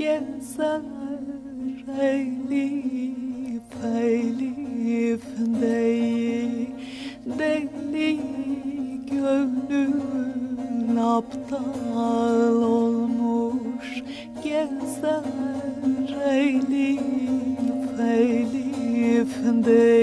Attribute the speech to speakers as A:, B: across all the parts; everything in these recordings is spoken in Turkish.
A: gezer elif elif değil deli gönlün aptal olmuş. Gezer elif elif değil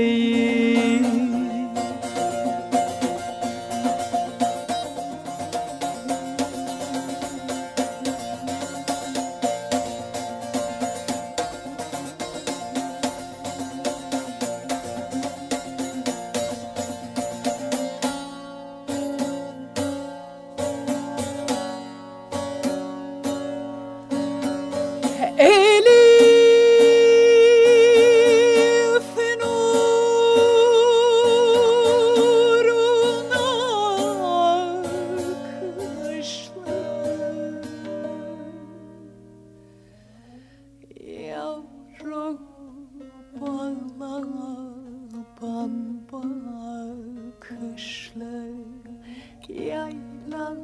A: yayla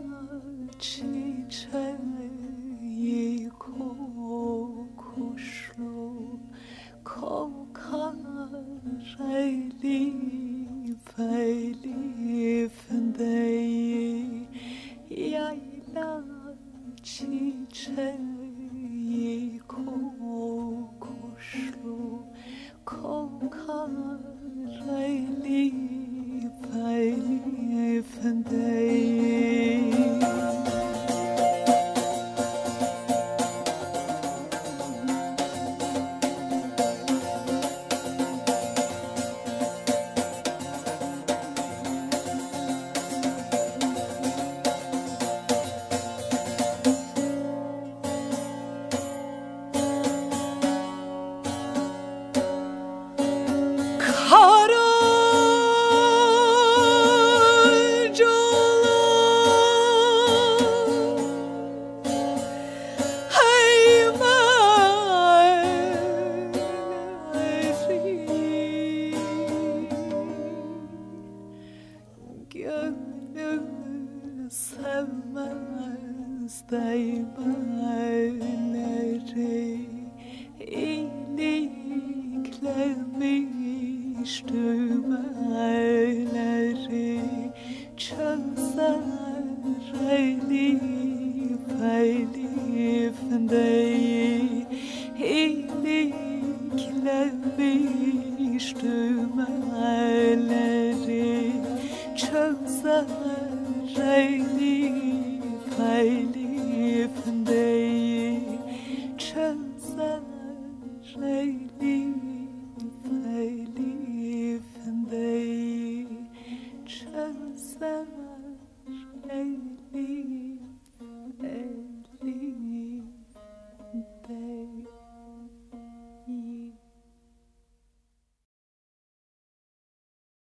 A: çiçeği kokuşlu kokar elif elif dey yayla çiçeği kokuşlu kokar Hastayım öneri iliklemiş düğmeleri Çözer elif elif de